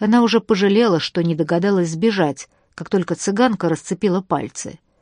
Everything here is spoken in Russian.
Она уже пожалела, что не догадалась сбежать, как только цыганка расцепила пальцы.